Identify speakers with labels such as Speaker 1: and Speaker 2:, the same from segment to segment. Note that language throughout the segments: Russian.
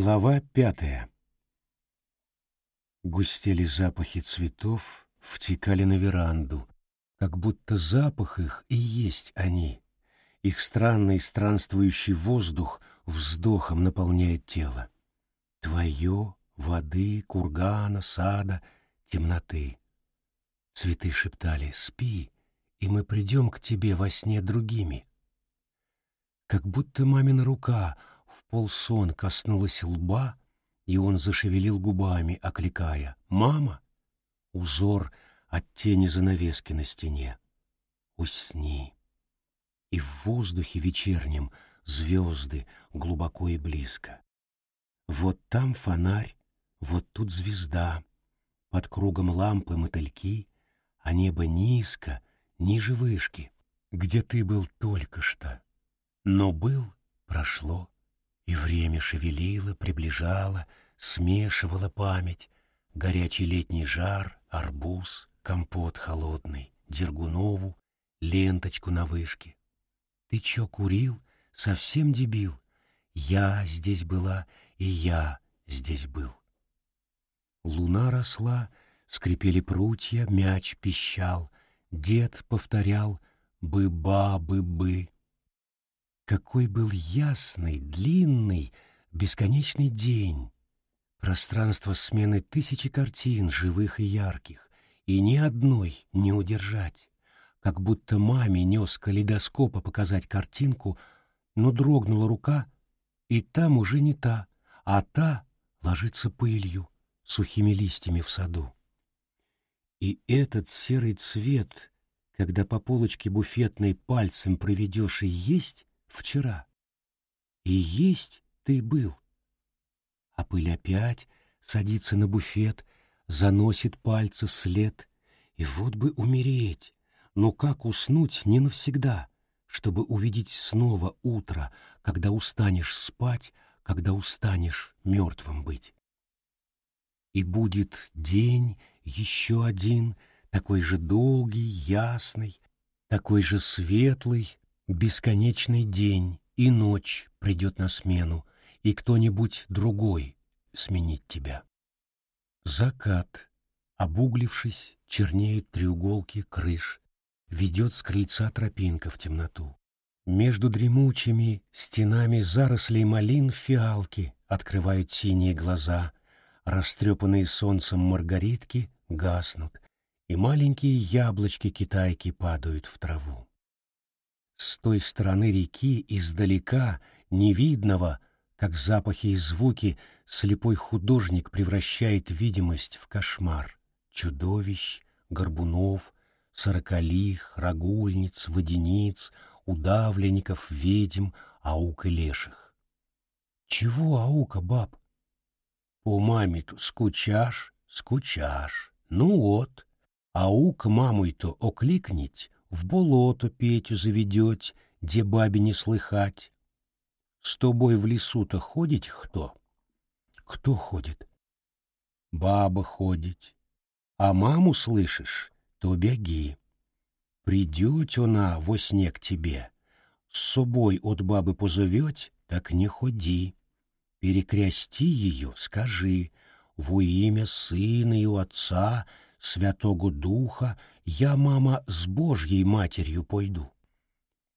Speaker 1: Глава пятая. Густели запахи цветов, втекали на веранду, как будто запах их и есть они. Их странный странствующий воздух вздохом наполняет тело. Твое, воды, кургана, сада, темноты. Цветы шептали «Спи, и мы придем к тебе во сне другими». Как будто мамина рука — полсон коснулась лба, и он зашевелил губами, окликая «Мама!» Узор от тени занавески на стене. Усни. И в воздухе вечернем звезды глубоко и близко. Вот там фонарь, вот тут звезда, под кругом лампы мотыльки, а небо низко, ниже вышки, где ты был только что. Но был, прошло, и время шевелило, приближало, смешивало память, горячий летний жар, арбуз, компот холодный, Дергунову, ленточку на вышке. Ты чё курил? Совсем дебил. Я здесь была, и я здесь был. Луна росла, скрипели прутья, мяч пищал, дед повторял «бы-ба-бы-бы». Какой был ясный, длинный, бесконечный день. Пространство смены тысячи картин, живых и ярких, и ни одной не удержать. Как будто маме нес калейдоскопа показать картинку, но дрогнула рука, и там уже не та, а та ложится пылью, сухими листьями в саду. И этот серый цвет, когда по полочке буфетной пальцем проведешь и есть, вчера. И есть ты был. А пыль опять садится на буфет, заносит пальцы след, и вот бы умереть, но как уснуть не навсегда, чтобы увидеть снова утро, когда устанешь спать, когда устанешь мертвым быть. И будет день еще один, такой же долгий, ясный, такой же светлый, Бесконечный день и ночь придет на смену, и кто-нибудь другой сменит тебя. Закат, обуглившись, чернеют треуголки крыш, ведет с крыльца тропинка в темноту. Между дремучими стенами зарослей малин фиалки открывают синие глаза, растрепанные солнцем маргаритки гаснут, и маленькие яблочки-китайки падают в траву. С той стороны реки издалека, невидного, как запахи и звуки, слепой художник превращает видимость в кошмар. Чудовищ, горбунов, сорокалих, рагульниц, водяниц, удавленников, ведьм, аук и леших. Чего аука, баб? По маме-то скучаш, скучаш. Ну вот, аук мамой-то окликнить, в болото Петю заведете, где бабе не слыхать. С тобой в лесу-то ходить кто? Кто ходит? Баба ходить. А маму слышишь, то беги. Придет она во сне к тебе, с собой от бабы позовет, так не ходи. Перекрясти ее, скажи, во имя сына и отца, Святого Духа я, мама, с Божьей матерью пойду.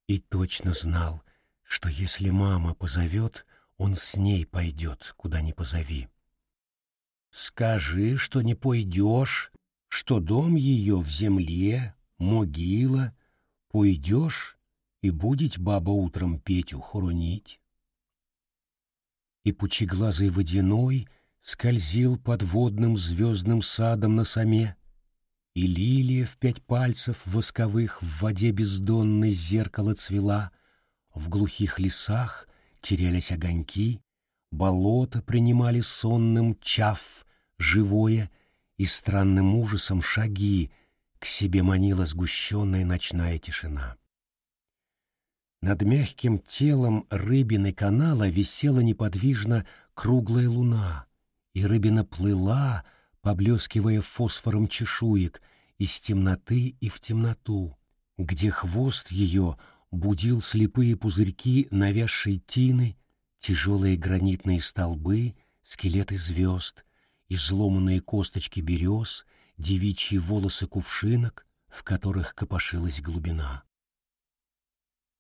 Speaker 1: И точно знал, что если мама позовет, он с ней пойдет, куда ни позови. Скажи, что не пойдешь, что дом ее в земле, могила, пойдешь и будет баба утром Петю хоронить. И пучеглазый водяной скользил под водным звездным садом на саме, и лилия в пять пальцев восковых в воде бездонной зеркало цвела, в глухих лесах терялись огоньки, болота принимали сонным чав живое, и странным ужасом шаги к себе манила сгущенная ночная тишина. Над мягким телом рыбины канала висела неподвижно круглая луна, и рыбина плыла, поблескивая фосфором чешуек, из темноты и в темноту, где хвост ее будил слепые пузырьки навязшей тины, тяжелые гранитные столбы, скелеты звезд, изломанные косточки берез, девичьи волосы кувшинок, в которых копошилась глубина.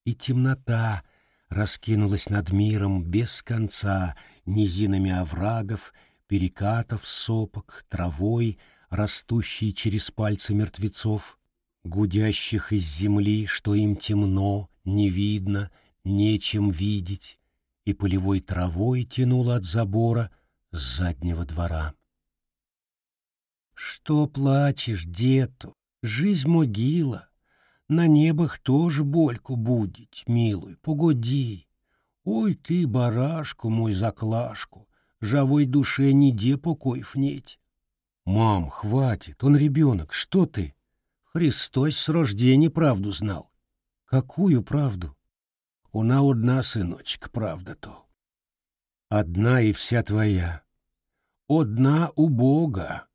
Speaker 1: И темнота раскинулась над миром без конца низинами оврагов, перекатов, сопок, травой, растущей через пальцы мертвецов, гудящих из земли, что им темно, не видно, нечем видеть, и полевой травой тянуло от забора с заднего двора. Что плачешь, дету? Жизнь могила. На небах тоже больку будет, милый, погоди. Ой ты, барашку мой заклашку, живой душе ниде покоев нет. Мам, хватит, он ребенок, что ты? Христос с рождения правду знал. Какую правду? Она одна, сыночек, правда-то. Одна и вся твоя. Одна у Бога.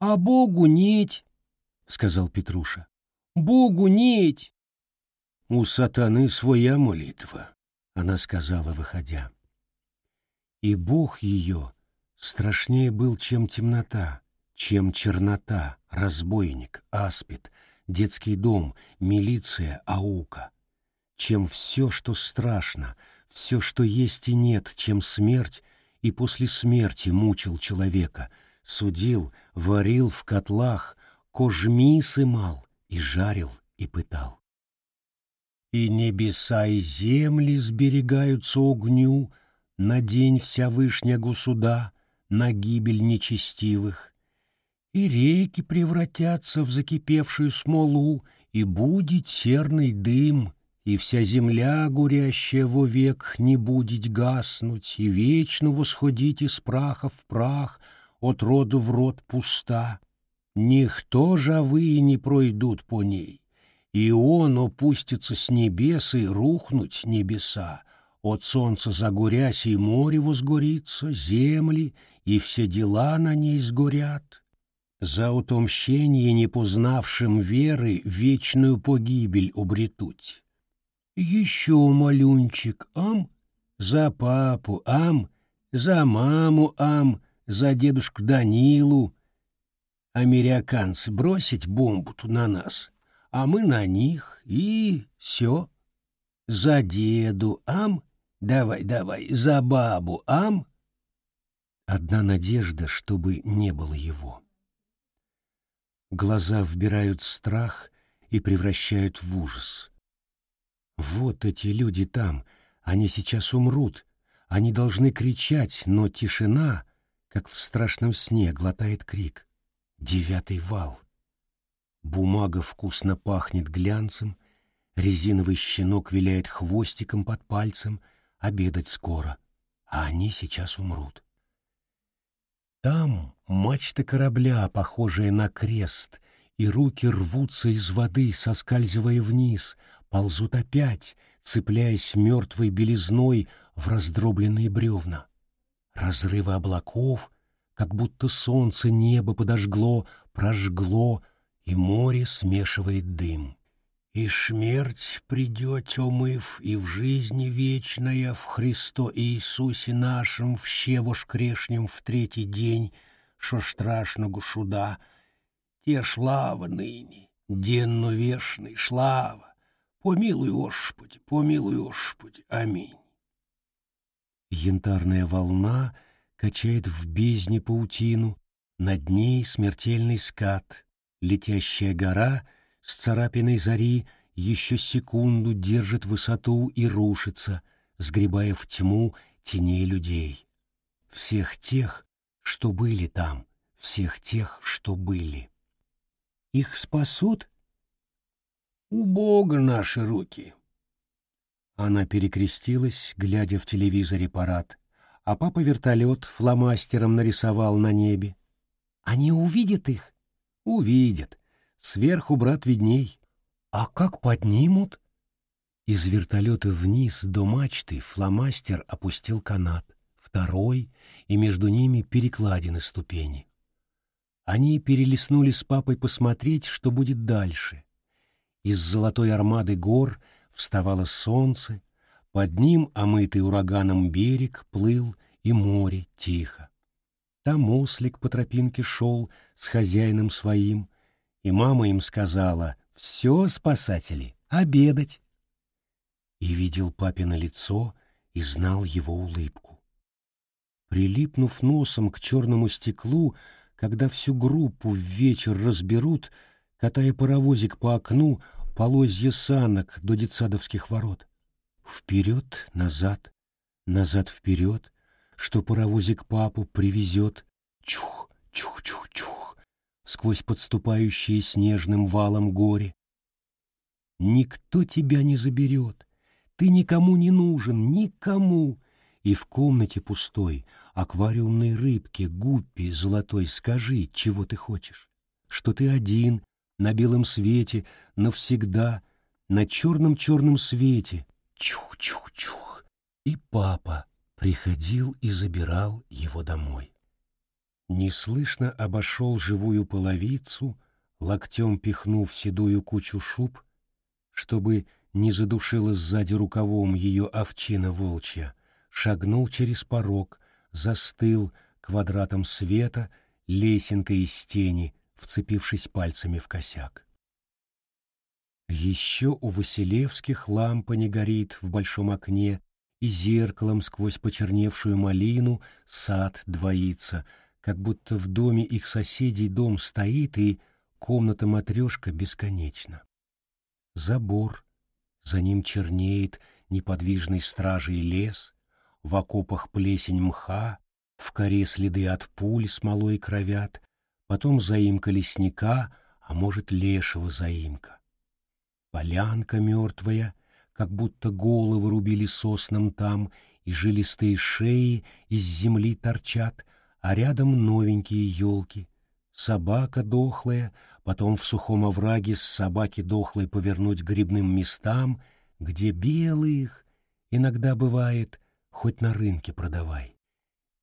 Speaker 1: А Богу нить, — сказал Петруша. Богу нить. У сатаны своя молитва, — она сказала, выходя. И Бог ее страшнее был, чем темнота, чем чернота, разбойник, аспид, детский дом, милиция, аука, чем все, что страшно, все, что есть и нет, чем смерть и после смерти мучил человека — судил, варил в котлах, кожми сымал и жарил и пытал. И небеса и земли сберегаются огню на день вся вышнягу суда, на гибель нечестивых. И реки превратятся в закипевшую смолу, и будет серный дым, и вся земля, гурящая вовек, не будет гаснуть, и вечно восходить из праха в прах — от роду в род пуста. Никто жавые не пройдут по ней, и он опустится с небес и рухнуть небеса. От солнца загорясь и море возгорится, земли, и все дела на ней сгорят. За утомщение непознавшим веры вечную погибель обретуть. Еще малюнчик, ам, за папу, ам, за маму, ам, за дедушку Данилу. Американцы бросить бомбу на нас, а мы на них, и все. За деду, ам, давай, давай, за бабу, ам. Одна надежда, чтобы не было его. Глаза вбирают страх и превращают в ужас. Вот эти люди там, они сейчас умрут, они должны кричать, но тишина — как в страшном сне глотает крик. Девятый вал. Бумага вкусно пахнет глянцем, резиновый щенок виляет хвостиком под пальцем, обедать скоро, а они сейчас умрут. Там мачта корабля, похожая на крест, и руки рвутся из воды, соскальзывая вниз, ползут опять, цепляясь мертвой белизной в раздробленные бревна разрывы облаков, как будто солнце небо подожгло, прожгло, и море смешивает дым. И смерть придет, омыв, и в жизни вечная в Христо Иисусе нашем все воскрешнем в третий день, шо страшного шуда, те шлава ныне, денно вешный, шлава. Помилуй, Господи, помилуй, Господи, аминь. Янтарная волна качает в бездне паутину, над ней смертельный скат, летящая гора с царапиной зари еще секунду держит высоту и рушится, сгребая в тьму теней людей. Всех тех, что были там, всех тех, что были. Их спасут? У Бога наши руки. Она перекрестилась, глядя в телевизоре парад, а папа вертолет фломастером нарисовал на небе. Они увидят их? Увидят. Сверху, брат, видней. А как поднимут? Из вертолета вниз до мачты фломастер опустил канат, второй, и между ними перекладины ступени. Они перелистнули с папой посмотреть, что будет дальше. Из золотой армады гор — вставало солнце, Под ним, омытый ураганом берег, плыл и море тихо. Там ослик по тропинке шел с хозяином своим, и мама им сказала «Все, спасатели, обедать!» И видел папино лицо и знал его улыбку. Прилипнув носом к черному стеклу, когда всю группу в вечер разберут, катая паровозик по окну, полозья санок до детсадовских ворот. Вперед, назад, назад, вперед, что паровозик папу привезет. Чух, чух, чух, чух, сквозь подступающие снежным валом горе. Никто тебя не заберет, ты никому не нужен, никому. И в комнате пустой, аквариумной рыбке, гуппи золотой, скажи, чего ты хочешь. Что ты один, на белом свете, навсегда, на черном-черном свете. Чух-чух-чух. И папа приходил и забирал его домой. Неслышно обошел живую половицу, локтем пихнув седую кучу шуб, чтобы не задушила сзади рукавом ее овчина волчья, шагнул через порог, застыл квадратом света, лесенкой из тени, вцепившись пальцами в косяк. Еще у Василевских лампа не горит в большом окне, и зеркалом сквозь почерневшую малину сад двоится, как будто в доме их соседей дом стоит, и комната-матрешка бесконечна. Забор, за ним чернеет неподвижный стражей лес, в окопах плесень мха, в коре следы от пуль смолой кровят, потом заимка лесника, а может, лешего заимка. Полянка мертвая, как будто головы рубили соснам там, и жилистые шеи из земли торчат, а рядом новенькие елки. Собака дохлая, потом в сухом овраге с собаки дохлой повернуть грибным местам, где белых, иногда бывает, хоть на рынке продавай.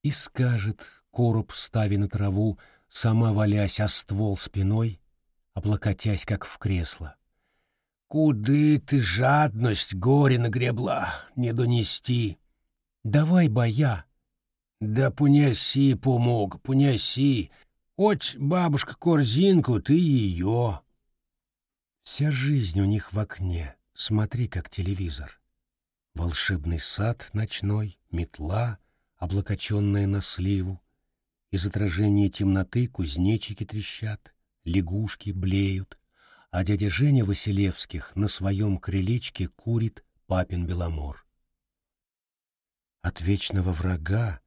Speaker 1: И скажет, короб ставя на траву, сама валясь о ствол спиной, облокотясь, как в кресло. «Куды ты жадность горе нагребла, не донести?» «Давай, боя!» «Да пуняси помог, пуняси, Оть, бабушка, корзинку, ты ее. Вся жизнь у них в окне, смотри, как телевизор. Волшебный сад ночной, метла, облокоченная на сливу. Из отражения темноты кузнечики трещат, лягушки блеют, а дядя Женя Василевских на своем крылечке курит папин беломор. От вечного врага,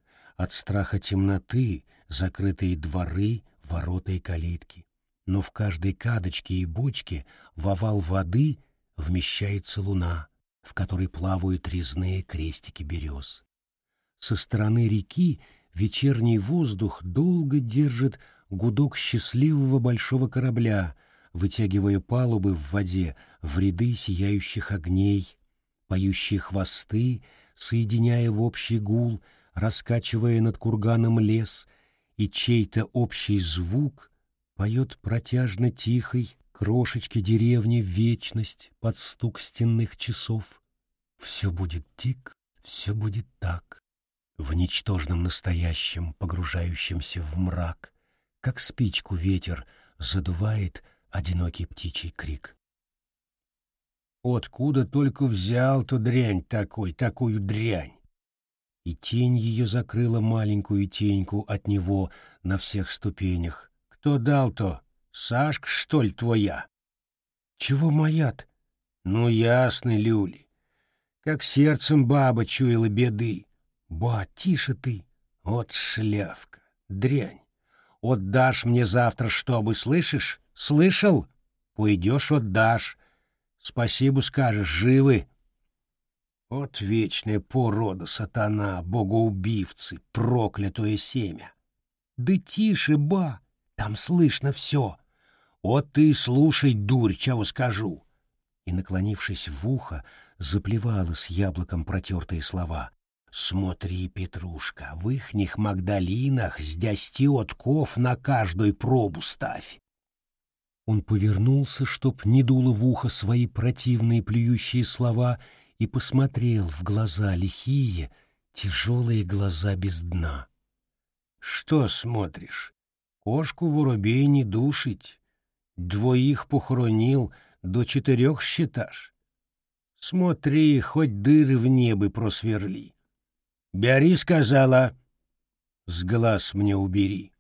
Speaker 1: от страха темноты закрытые дворы, ворота и калитки. Но в каждой кадочке и бочке в овал воды вмещается луна, в которой плавают резные крестики берез. Со стороны реки вечерний воздух долго держит гудок счастливого большого корабля, вытягивая палубы в воде в ряды сияющих огней, поющие хвосты, соединяя в общий гул, раскачивая над курганом лес — и чей-то общий звук поет протяжно тихой крошечке деревни вечность под стук стенных часов. Все будет тик, все будет так, в ничтожном настоящем, погружающемся в мрак, как спичку ветер задувает одинокий птичий крик. Откуда только взял-то дрянь такой, такую дрянь? И тень ее закрыла маленькую теньку от него на всех ступенях. Кто дал-то? Сашка, что ли, твоя? Чего моя-то? Ну, ясно, Люли. Как сердцем баба чуяла беды. Ба, тише ты. Вот шляпка, дрянь. Отдашь мне завтра, чтобы, слышишь? Слышал? Пойдешь, отдашь. Спасибо скажешь, живы. Вот вечная порода сатана, богоубивцы, проклятое семя. Да тише, ба, там слышно все. Вот ты слушай, дурь, чего скажу. И, наклонившись в ухо, заплевала с яблоком протертые слова. Смотри, Петрушка, в ихних Магдалинах с десяти отков на каждую пробу ставь. Он повернулся, чтоб не дуло в ухо свои противные плюющие слова, и посмотрел в глаза лихие, тяжелые глаза без дна. «Что смотришь? Кошку воробей не душить. Двоих похоронил, до четырех считашь. Смотри, хоть дыры в небо просверли. Бери, сказала, с глаз мне убери.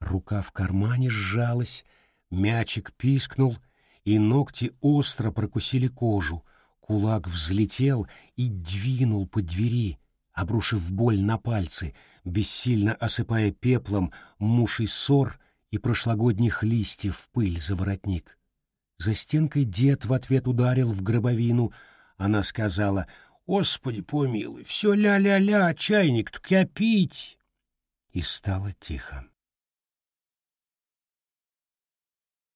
Speaker 1: Рука в кармане сжалась, мячик пискнул, и ногти остро прокусили кожу, кулак взлетел и двинул по двери, обрушив боль на пальцы, бессильно осыпая пеплом муший сор и прошлогодних листьев пыль за воротник. За стенкой дед в ответ ударил в гробовину. Она сказала, «Господи помилуй, все ля-ля-ля, чайник-то кипить!» И стало тихо.